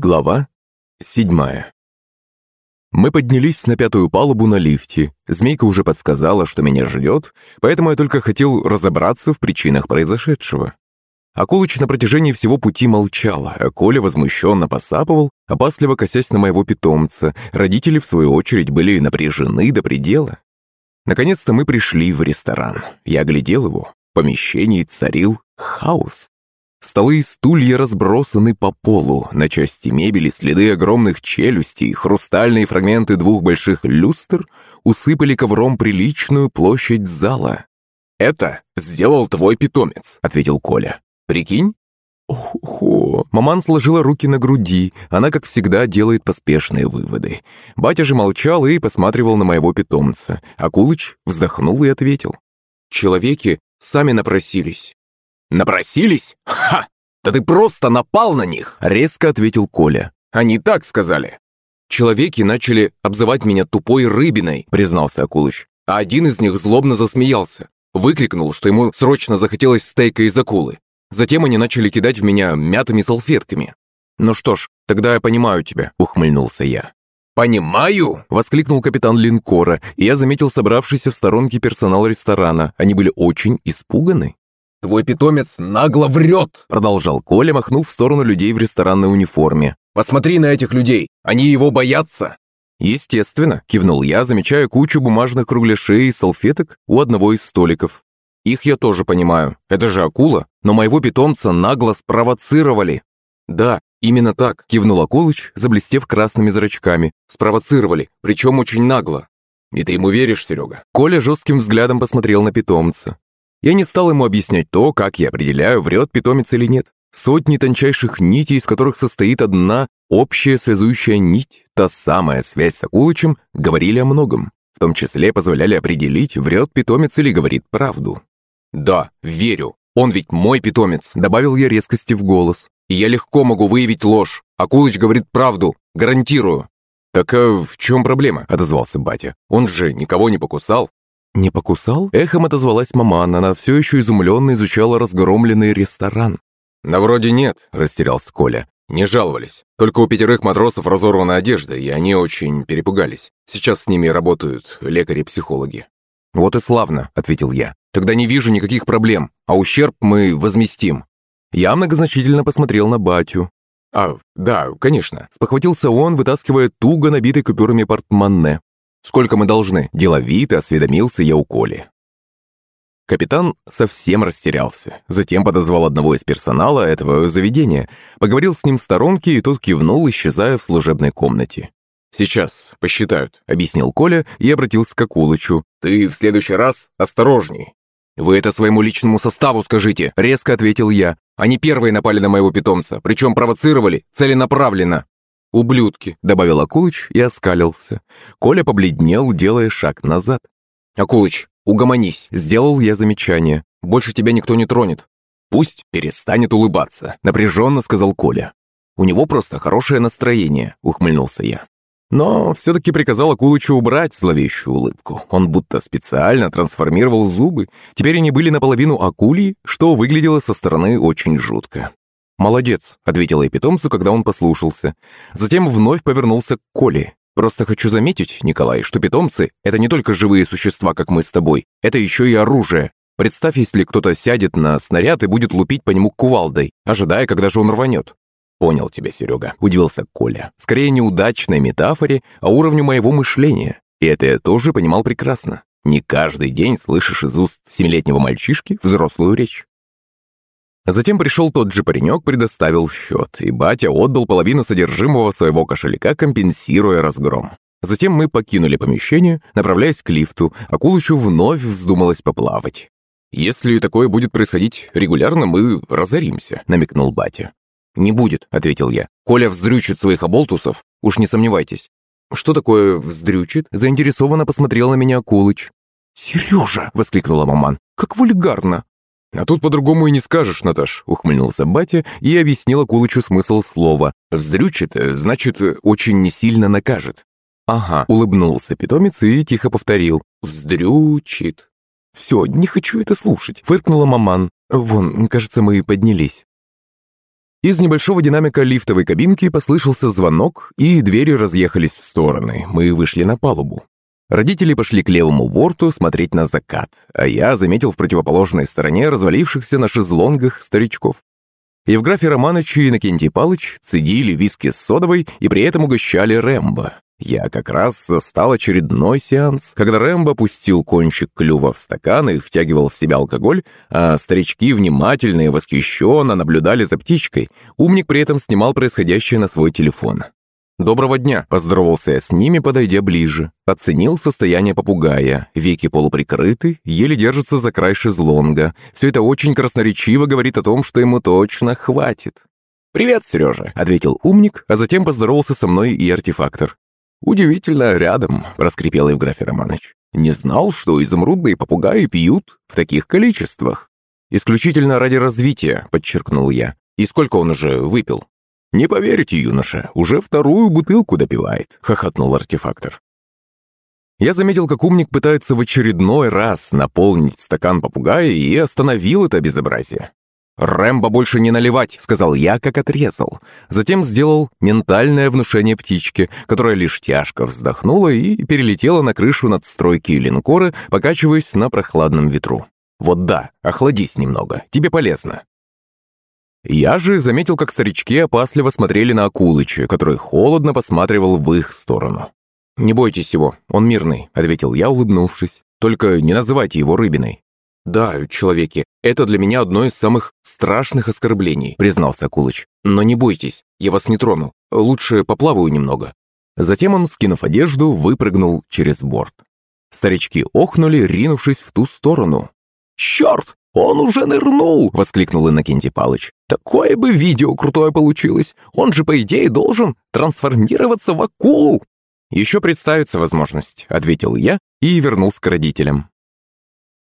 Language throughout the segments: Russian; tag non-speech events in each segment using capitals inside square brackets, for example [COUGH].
Глава седьмая Мы поднялись на пятую палубу на лифте. Змейка уже подсказала, что меня ждет, поэтому я только хотел разобраться в причинах произошедшего. Акулыч на протяжении всего пути молчала, а Коля возмущенно посапывал, опасливо косясь на моего питомца. Родители, в свою очередь, были напряжены до предела. Наконец-то мы пришли в ресторан. Я глядел его. В помещении царил хаос. Столы и стулья разбросаны по полу, на части мебели следы огромных челюстей, хрустальные фрагменты двух больших люстр усыпали ковром приличную площадь зала. «Это сделал твой питомец», — ответил Коля. «Прикинь?» Охо. Маман сложила руки на груди. Она, как всегда, делает поспешные выводы. Батя же молчал и посматривал на моего питомца. Акулыч вздохнул и ответил. «Человеки сами напросились. «Напросились? Ха! Да ты просто напал на них!» — резко ответил Коля. «Они так сказали». «Человеки начали обзывать меня тупой рыбиной», — признался Акулыч. А один из них злобно засмеялся. Выкрикнул, что ему срочно захотелось стейка из акулы. Затем они начали кидать в меня мятыми салфетками. «Ну что ж, тогда я понимаю тебя», — ухмыльнулся я. «Понимаю!» — воскликнул капитан линкора, и я заметил собравшийся в сторонке персонал ресторана. Они были очень испуганы. «Твой питомец нагло врет!» Продолжал Коля, махнув в сторону людей в ресторанной униформе. «Посмотри на этих людей! Они его боятся!» «Естественно», — кивнул я, замечая кучу бумажных кругляшей и салфеток у одного из столиков. «Их я тоже понимаю. Это же акула, но моего питомца нагло спровоцировали». «Да, именно так», — кивнул Акулыч, заблестев красными зрачками. «Спровоцировали, причем очень нагло». «И ты ему веришь, Серега?» Коля жестким взглядом посмотрел на питомца. Я не стал ему объяснять то, как я определяю, врет питомец или нет. Сотни тончайших нитей, из которых состоит одна общая связующая нить, та самая связь с Акулычем, говорили о многом. В том числе позволяли определить, врет питомец или говорит правду. «Да, верю. Он ведь мой питомец», — добавил я резкости в голос. «И я легко могу выявить ложь. Акулыч говорит правду. Гарантирую». «Так а в чем проблема?» — отозвался батя. «Он же никого не покусал». «Не покусал?» Эхом отозвалась маман, она все еще изумленно изучала разгромленный ресторан. «На вроде нет», – растерялся Коля. «Не жаловались. Только у пятерых матросов разорвана одежда, и они очень перепугались. Сейчас с ними работают лекари-психологи». «Вот и славно», – ответил я. «Тогда не вижу никаких проблем, а ущерб мы возместим». Я многозначительно посмотрел на батю. «А, да, конечно», – спохватился он, вытаскивая туго набитый купюрами портмоне. «Сколько мы должны?» – деловито осведомился я у Коли. Капитан совсем растерялся. Затем подозвал одного из персонала этого заведения, поговорил с ним в сторонке, и тот кивнул, исчезая в служебной комнате. «Сейчас посчитают», — объяснил Коля и обратился к Акулычу. «Ты в следующий раз осторожней». «Вы это своему личному составу скажите», — резко ответил я. «Они первые напали на моего питомца, причем провоцировали целенаправленно». «Ублюдки», — добавил Акулыч и оскалился. Коля побледнел, делая шаг назад. «Акулыч, угомонись», — сделал я замечание. «Больше тебя никто не тронет». «Пусть перестанет улыбаться», — напряженно сказал Коля. «У него просто хорошее настроение», — ухмыльнулся я. Но все-таки приказал Акулычу убрать зловещую улыбку. Он будто специально трансформировал зубы. Теперь они были наполовину акулии, что выглядело со стороны очень жутко. «Молодец», — ответила я питомцу, когда он послушался. Затем вновь повернулся к Коле. «Просто хочу заметить, Николай, что питомцы — это не только живые существа, как мы с тобой. Это еще и оружие. Представь, если кто-то сядет на снаряд и будет лупить по нему кувалдой, ожидая, когда же он рванет». «Понял тебя, Серега», — удивился Коля. «Скорее неудачной метафоре, а уровню моего мышления. И это я тоже понимал прекрасно. Не каждый день слышишь из уст семилетнего мальчишки взрослую речь. Затем пришел тот же паренек, предоставил счет, и батя отдал половину содержимого своего кошелька, компенсируя разгром. Затем мы покинули помещение, направляясь к лифту, а Кулычу вновь вздумалось поплавать. «Если такое будет происходить регулярно, мы разоримся», — намекнул батя. «Не будет», — ответил я. «Коля вздрючит своих оболтусов, уж не сомневайтесь». «Что такое вздрючит?» — заинтересованно посмотрел на меня Кулыч. «Сережа!» — воскликнула маман. «Как вульгарно! «А тут по-другому и не скажешь, Наташ», — ухмыльнулся батя и объяснил Акулычу смысл слова. «Вздрючит, э, значит, очень не сильно накажет». «Ага», — улыбнулся питомец и тихо повторил. «Вздрючит». «Все, не хочу это слушать», — фыркнула маман. «Вон, кажется, мы поднялись». Из небольшого динамика лифтовой кабинки послышался звонок, и двери разъехались в стороны. Мы вышли на палубу. Родители пошли к левому борту смотреть на закат, а я заметил в противоположной стороне развалившихся на шезлонгах старичков. Евграфий Романович и Иннокентий Палыч цедили виски с содовой и при этом угощали Рэмбо. Я как раз застал очередной сеанс, когда Рэмбо пустил кончик клюва в стакан и втягивал в себя алкоголь, а старички внимательно и восхищенно наблюдали за птичкой. Умник при этом снимал происходящее на свой телефон. «Доброго дня!» – поздоровался я с ними, подойдя ближе. Оценил состояние попугая. Веки полуприкрыты, еле держится за край шезлонга. Все это очень красноречиво говорит о том, что ему точно хватит. «Привет, Сережа!» – ответил умник, а затем поздоровался со мной и артефактор. «Удивительно рядом», – раскрепел Евграфий Романович. «Не знал, что изумрудные попугаи пьют в таких количествах». «Исключительно ради развития», – подчеркнул я. «И сколько он уже выпил?» «Не поверите, юноша, уже вторую бутылку допивает», — хохотнул артефактор. Я заметил, как умник пытается в очередной раз наполнить стакан попугая и остановил это безобразие. «Рэмбо больше не наливать», — сказал я, как отрезал. Затем сделал ментальное внушение птичке, которая лишь тяжко вздохнула и перелетела на крышу надстройки линкора, покачиваясь на прохладном ветру. «Вот да, охладись немного, тебе полезно». Я же заметил, как старички опасливо смотрели на Акулыча, который холодно посматривал в их сторону. «Не бойтесь его, он мирный», — ответил я, улыбнувшись. «Только не называйте его рыбиной». «Да, человеки, это для меня одно из самых страшных оскорблений», — признался Акулыч. «Но не бойтесь, я вас не трону. Лучше поплаваю немного». Затем он, скинув одежду, выпрыгнул через борт. Старички охнули, ринувшись в ту сторону. «Черт! «Он уже нырнул!» — воскликнул Иннокентий Палыч. «Такое бы видео крутое получилось! Он же, по идее, должен трансформироваться в акулу!» «Еще представится возможность», — ответил я и вернулся к родителям.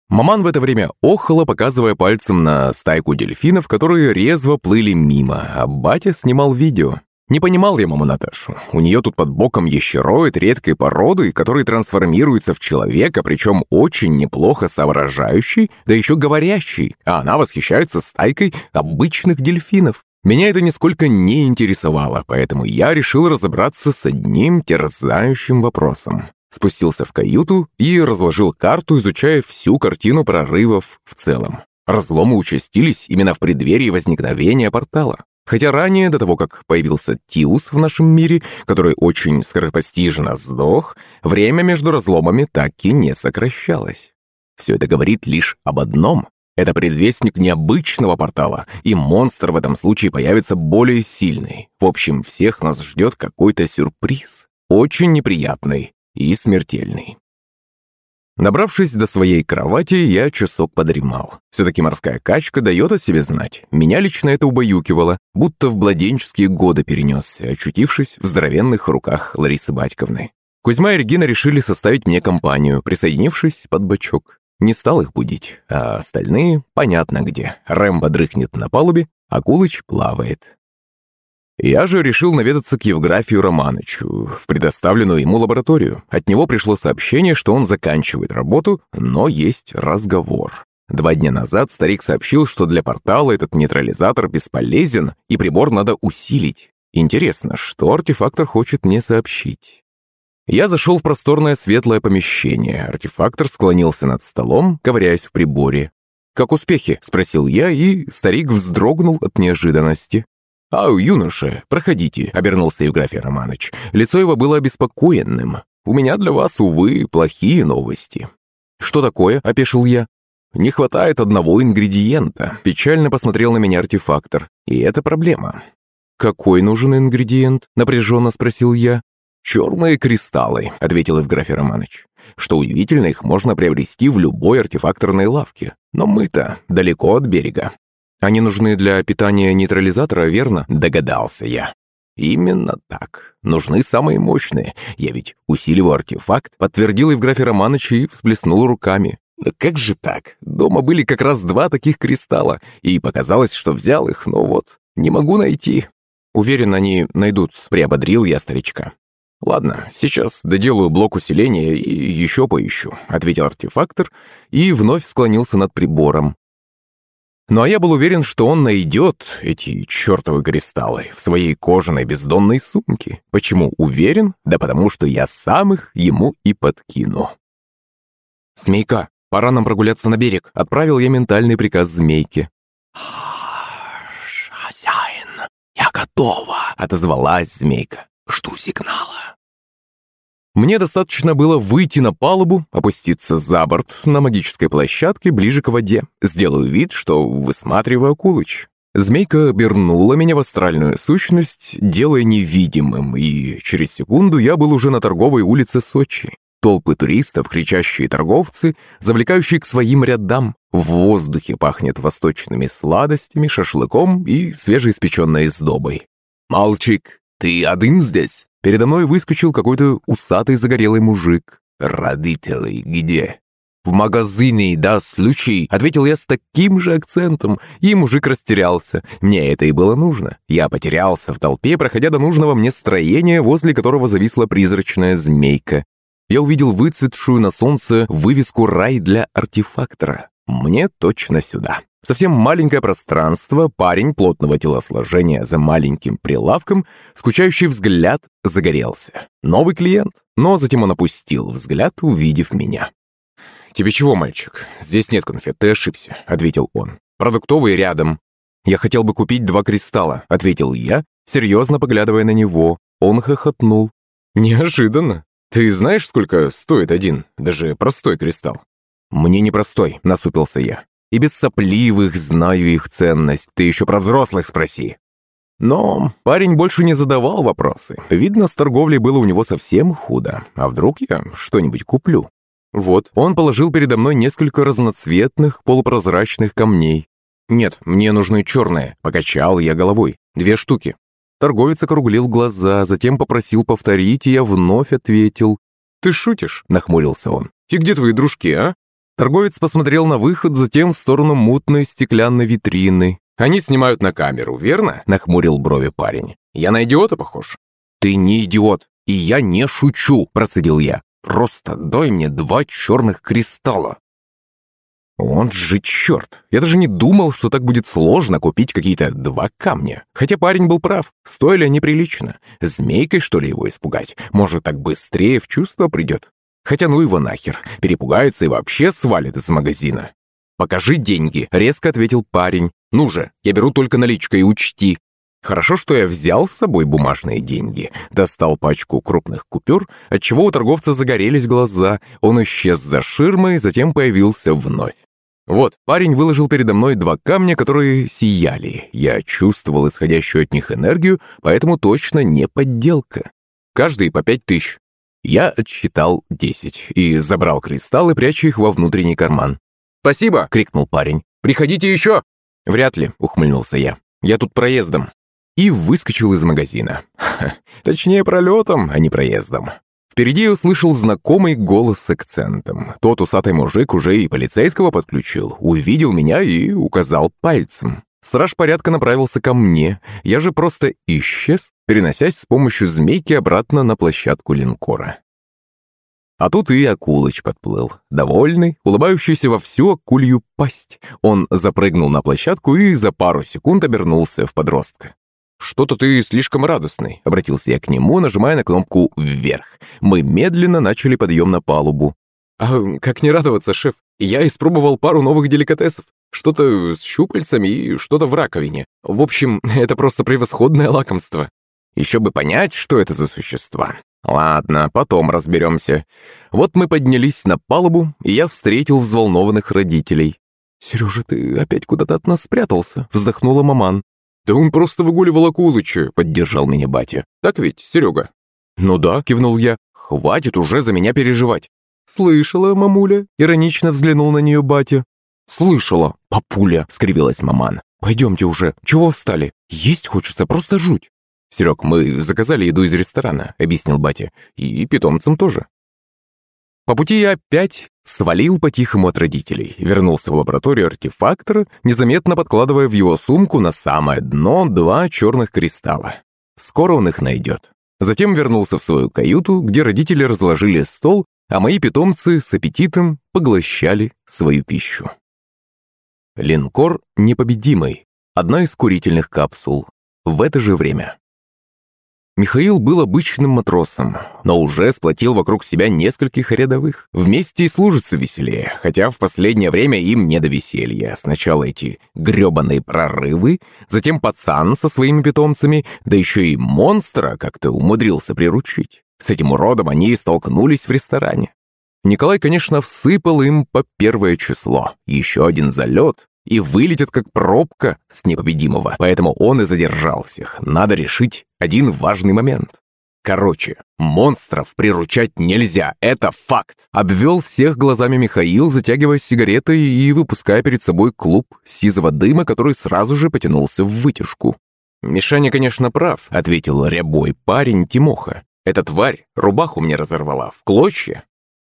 Маман в это время охала, показывая пальцем на стайку дельфинов, которые резво плыли мимо, а батя снимал видео. Не понимал я маму Наташу. У нее тут под боком ящероид редкой породы, который трансформируется в человека, причем очень неплохо соображающий, да еще говорящий, а она восхищается стайкой обычных дельфинов. Меня это нисколько не интересовало, поэтому я решил разобраться с одним терзающим вопросом. Спустился в каюту и разложил карту, изучая всю картину прорывов в целом. Разломы участились именно в преддверии возникновения портала. Хотя ранее, до того, как появился Тиус в нашем мире, который очень скоропостижно сдох, время между разломами так и не сокращалось. Все это говорит лишь об одном. Это предвестник необычного портала, и монстр в этом случае появится более сильный. В общем, всех нас ждет какой-то сюрприз. Очень неприятный и смертельный. Добравшись до своей кровати, я часок подремал. Все-таки морская качка дает о себе знать. Меня лично это убаюкивало, будто в младенческие годы перенесся, очутившись в здоровенных руках Ларисы Батьковны. Кузьма и Регина решили составить мне компанию, присоединившись под бочок. Не стал их будить, а остальные понятно где. Рэмбо дрыхнет на палубе, а Кулыч плавает. Я же решил наведаться к Евграфию Романычу в предоставленную ему лабораторию. От него пришло сообщение, что он заканчивает работу, но есть разговор. Два дня назад старик сообщил, что для портала этот нейтрализатор бесполезен и прибор надо усилить. Интересно, что артефактор хочет мне сообщить? Я зашел в просторное светлое помещение. Артефактор склонился над столом, ковыряясь в приборе. «Как успехи?» – спросил я, и старик вздрогнул от неожиданности. «Ау, юноша, проходите», — обернулся Евграфий Романович. Лицо его было обеспокоенным. «У меня для вас, увы, плохие новости». «Что такое?» — опешил я. «Не хватает одного ингредиента», — печально посмотрел на меня артефактор. «И это проблема». «Какой нужен ингредиент?» — напряженно спросил я. «Черные кристаллы», — ответил Евграфий Романович. «Что удивительно, их можно приобрести в любой артефакторной лавке. Но мы-то далеко от берега. Они нужны для питания нейтрализатора, верно? Догадался я. Именно так. Нужны самые мощные. Я ведь усиливаю артефакт, подтвердил Евграфий Романович и всплеснул руками. Но как же так? Дома были как раз два таких кристалла, и показалось, что взял их, но вот, не могу найти. Уверен, они найдутся, приободрил я старичка. «Ладно, сейчас доделаю блок усиления и еще поищу», — ответил артефактор и вновь склонился над прибором. Ну а я был уверен, что он найдет эти чертовы кристаллы в своей кожаной бездонной сумке. Почему уверен? Да потому что я сам их ему и подкину. «Змейка, пора нам прогуляться на берег», — отправил я ментальный приказ змейке. «Хозяин, я готова», — отозвалась змейка. «Жду сигнала». Мне достаточно было выйти на палубу, опуститься за борт на магической площадке ближе к воде. Сделаю вид, что высматриваю Акулыч. Змейка обернула меня в астральную сущность, делая невидимым, и через секунду я был уже на торговой улице Сочи. Толпы туристов, кричащие торговцы, завлекающие к своим рядам. В воздухе пахнет восточными сладостями, шашлыком и свежеиспеченной сдобой. «Мальчик, ты один здесь?» Передо мной выскочил какой-то усатый загорелый мужик. «Родители где?» «В магазине, да, случай», — ответил я с таким же акцентом, и мужик растерялся. Мне это и было нужно. Я потерялся в толпе, проходя до нужного мне строения, возле которого зависла призрачная змейка. Я увидел выцветшую на солнце вывеску «Рай для артефактора». Мне точно сюда. Совсем маленькое пространство, парень плотного телосложения за маленьким прилавком, скучающий взгляд загорелся. Новый клиент, но затем он опустил взгляд, увидев меня. «Тебе чего, мальчик? Здесь нет конфет, ты ошибся», — ответил он. «Продуктовый рядом». «Я хотел бы купить два кристалла», — ответил я, серьезно поглядывая на него. Он хохотнул. «Неожиданно. Ты знаешь, сколько стоит один, даже простой кристалл?» «Мне не простой», — насупился я. И без сопливых знаю их ценность. Ты еще про взрослых спроси. Но парень больше не задавал вопросы. Видно, с торговлей было у него совсем худо. А вдруг я что-нибудь куплю? Вот, он положил передо мной несколько разноцветных, полупрозрачных камней. «Нет, мне нужны черные», — покачал я головой. «Две штуки». Торговец округлил глаза, затем попросил повторить, и я вновь ответил. «Ты шутишь?» — нахмурился он. «И где твои дружки, а? Торговец посмотрел на выход, затем в сторону мутной стеклянной витрины. «Они снимают на камеру, верно?» – нахмурил брови парень. «Я на идиота похож?» «Ты не идиот, и я не шучу», – процедил я. «Просто дай мне два черных кристалла». Он же черт! Я даже не думал, что так будет сложно купить какие-то два камня. Хотя парень был прав, стоили прилично. Змейкой, что ли, его испугать? Может, так быстрее в чувство придет? Хотя ну его нахер, перепугается и вообще свалит из магазина. «Покажи деньги», — резко ответил парень. «Ну же, я беру только наличкой, учти». Хорошо, что я взял с собой бумажные деньги. Достал пачку крупных купюр, отчего у торговца загорелись глаза. Он исчез за ширмой, затем появился вновь. Вот, парень выложил передо мной два камня, которые сияли. Я чувствовал исходящую от них энергию, поэтому точно не подделка. Каждый по пять тысяч. Я отсчитал десять и забрал кристаллы, пряча их во внутренний карман. «Спасибо!» — крикнул парень. «Приходите еще!» «Вряд ли», — ухмыльнулся я. «Я тут проездом». И выскочил из магазина. Точнее, пролетом, а не проездом. Впереди я услышал знакомый голос с акцентом. Тот усатый мужик уже и полицейского подключил, увидел меня и указал пальцем. Страж порядка направился ко мне. Я же просто исчез, переносясь с помощью змейки обратно на площадку линкора. А тут и Акулыч подплыл. Довольный, улыбающийся во всю акулью пасть. Он запрыгнул на площадку и за пару секунд обернулся в подростка. «Что-то ты слишком радостный», — обратился я к нему, нажимая на кнопку «Вверх». Мы медленно начали подъем на палубу. «А как не радоваться, шеф? Я испробовал пару новых деликатесов. Что-то с щупальцами и что-то в раковине. В общем, [LAUGHS] это просто превосходное лакомство. Еще бы понять, что это за существа. Ладно, потом разберемся. Вот мы поднялись на палубу, и я встретил взволнованных родителей. «Сережа, ты опять куда-то от нас спрятался?» — вздохнула маман. «Да он просто выгуливал Акулыча», — поддержал меня батя. «Так ведь, Серега?» «Ну да», — кивнул я. «Хватит уже за меня переживать». «Слышала, мамуля?» — иронично взглянул на нее батя. «Слышала, папуля!» — скривилась маман. «Пойдемте уже, чего встали? Есть хочется, просто жуть!» «Серег, мы заказали еду из ресторана», — объяснил батя. «И питомцам тоже». По пути я опять свалил по-тихому от родителей, вернулся в лабораторию артефактора, незаметно подкладывая в его сумку на самое дно два черных кристалла. Скоро он их найдет. Затем вернулся в свою каюту, где родители разложили стол, а мои питомцы с аппетитом поглощали свою пищу. Линкор непобедимый. Одна из курительных капсул. В это же время. Михаил был обычным матросом, но уже сплотил вокруг себя нескольких рядовых. Вместе и служится веселее, хотя в последнее время им не до веселья. Сначала эти гребаные прорывы, затем пацан со своими питомцами, да еще и монстра как-то умудрился приручить. С этим уродом они и столкнулись в ресторане. Николай, конечно, всыпал им по первое число. Еще один залет, и вылетят как пробка с непобедимого. Поэтому он и задержал всех. Надо решить один важный момент. Короче, монстров приручать нельзя, это факт. Обвел всех глазами Михаил, затягивая сигаретой и выпуская перед собой клуб сизого дыма, который сразу же потянулся в вытяжку. «Мишаня, конечно, прав», — ответил рябой парень Тимоха. «Эта тварь рубаху мне разорвала в клочья,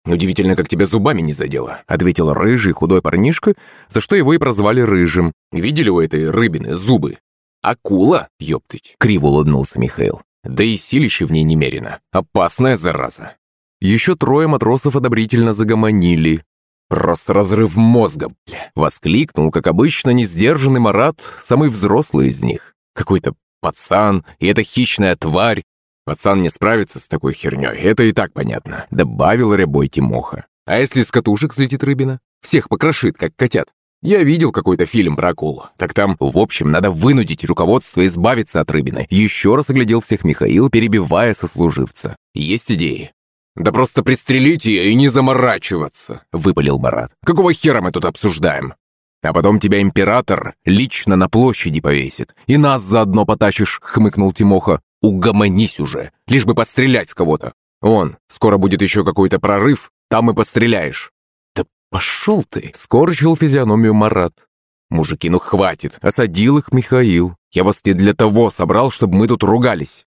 «Удивительно, как тебя зубами не задело», — ответил рыжий худой парнишка, за что его и прозвали рыжим. «Видели у этой рыбины зубы?» «Акула, ёптыть», — криво улыбнулся Михаил. «Да и силище в ней немерено. Опасная зараза». Еще трое матросов одобрительно загомонили. «Просто разрыв мозга, бля!» — воскликнул, как обычно, несдержанный Марат, самый взрослый из них. Какой-то пацан, и эта хищная тварь, Пацан не справится с такой херней, это и так понятно», — добавил рябой Тимоха. «А если с катушек слетит рыбина? Всех покрошит, как котят. Я видел какой-то фильм про акул. Так там, в общем, надо вынудить руководство избавиться от рыбины. Еще раз оглядел всех Михаил, перебивая сослуживца. Есть идеи?» «Да просто пристрелить ее и не заморачиваться», — выпалил Марат. «Какого хера мы тут обсуждаем?» «А потом тебя император лично на площади повесит. И нас заодно потащишь», — хмыкнул Тимоха. Угомонись уже, лишь бы пострелять в кого-то. Он, скоро будет еще какой-то прорыв, там и постреляешь. Да пошел ты, скорчил физиономию Марат. Мужики, ну хватит, осадил их Михаил. Я вас не для того собрал, чтобы мы тут ругались.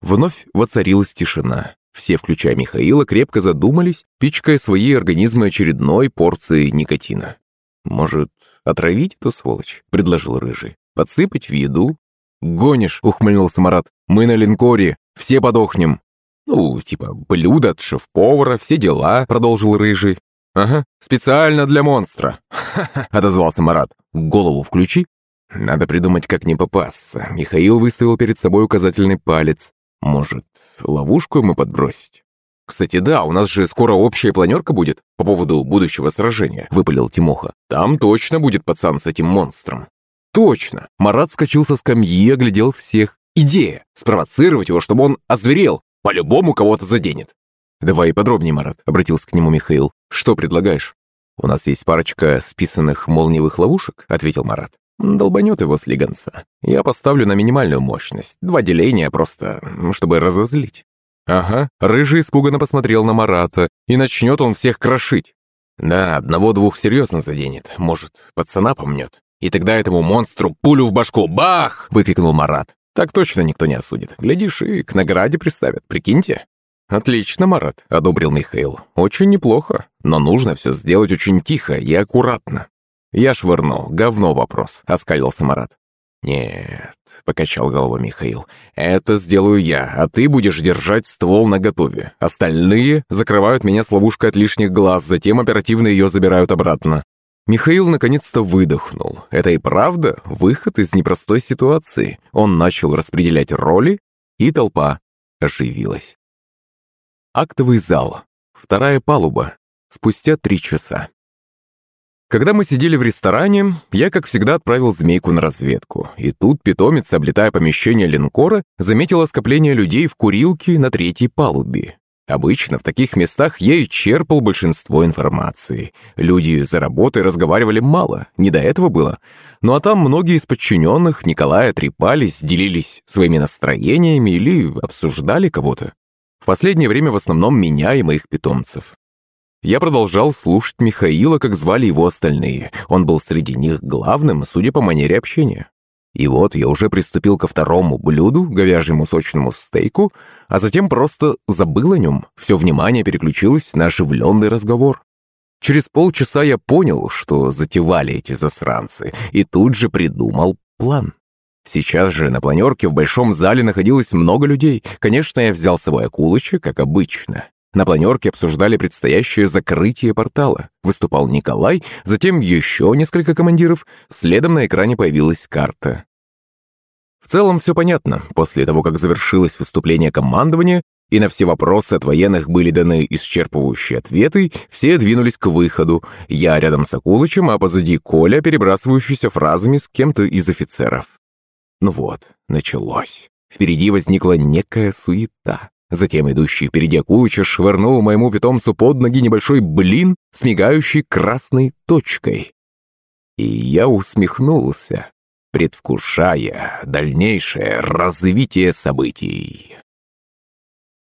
Вновь воцарилась тишина. Все, включая Михаила, крепко задумались, пичкая свои организмы очередной порцией никотина. «Может, отравить эту сволочь?» — предложил Рыжий. «Подсыпать в еду, «Гонишь», — ухмыльнулся Марат. «Мы на линкоре, все подохнем». «Ну, типа, блюдо от шеф-повара, все дела», — продолжил Рыжий. «Ага, специально для монстра», — отозвался Марат. «Голову включи». «Надо придумать, как не попасться». Михаил выставил перед собой указательный палец. «Может, ловушку ему подбросить?» «Кстати, да, у нас же скоро общая планерка будет по поводу будущего сражения», — выпалил Тимоха. «Там точно будет пацан с этим монстром». Точно! Марат скачал со скамьи и оглядел всех. Идея! Спровоцировать его, чтобы он озверел. По-любому кого-то заденет. «Давай подробнее, Марат», — обратился к нему Михаил. «Что предлагаешь?» «У нас есть парочка списанных молниевых ловушек», — ответил Марат. «Долбанет его с лиганца. Я поставлю на минимальную мощность. Два деления просто, чтобы разозлить». «Ага». Рыжий испуганно посмотрел на Марата, и начнет он всех крошить. «Да, одного-двух серьезно заденет. Может, пацана помнет. И тогда этому монстру пулю в башку. Бах! выкрикнул Марат. Так точно никто не осудит. Глядишь, и к награде приставят, прикиньте. «Отлично, Марат», — одобрил Михаил. «Очень неплохо, но нужно все сделать очень тихо и аккуратно». «Я швырну, говно вопрос», — оскалился Марат. «Нет», — покачал головой Михаил, — «это сделаю я, а ты будешь держать ствол наготове. Остальные закрывают меня с ловушкой от лишних глаз, затем оперативно ее забирают обратно. Михаил наконец-то выдохнул. Это и правда выход из непростой ситуации. Он начал распределять роли, и толпа оживилась. Актовый зал. Вторая палуба. Спустя три часа. Когда мы сидели в ресторане, я, как всегда, отправил змейку на разведку. И тут питомец, облетая помещение линкора, заметила скопление людей в курилке на третьей палубе. Обычно в таких местах я и черпал большинство информации. Люди за работой разговаривали мало, не до этого было. Ну а там многие из подчиненных Николая трепались, делились своими настроениями или обсуждали кого-то. В последнее время в основном меня и моих питомцев. Я продолжал слушать Михаила, как звали его остальные. Он был среди них главным, судя по манере общения. И вот я уже приступил ко второму блюду, говяжьему сочному стейку, а затем просто забыл о нем. Все внимание переключилось на оживленный разговор. Через полчаса я понял, что затевали эти засранцы, и тут же придумал план. Сейчас же на планерке в большом зале находилось много людей. Конечно, я взял с собой как обычно. На планерке обсуждали предстоящее закрытие портала. Выступал Николай, затем еще несколько командиров. Следом на экране появилась карта. В целом все понятно. После того, как завершилось выступление командования, и на все вопросы от военных были даны исчерпывающие ответы, все двинулись к выходу. Я рядом с Акулычем, а позади Коля, перебрасывающийся фразами с кем-то из офицеров. Ну вот, началось. Впереди возникла некая суета. Затем идущий впереди Акулыча швырнул моему питомцу под ноги небольшой блин с красной точкой. И я усмехнулся, предвкушая дальнейшее развитие событий.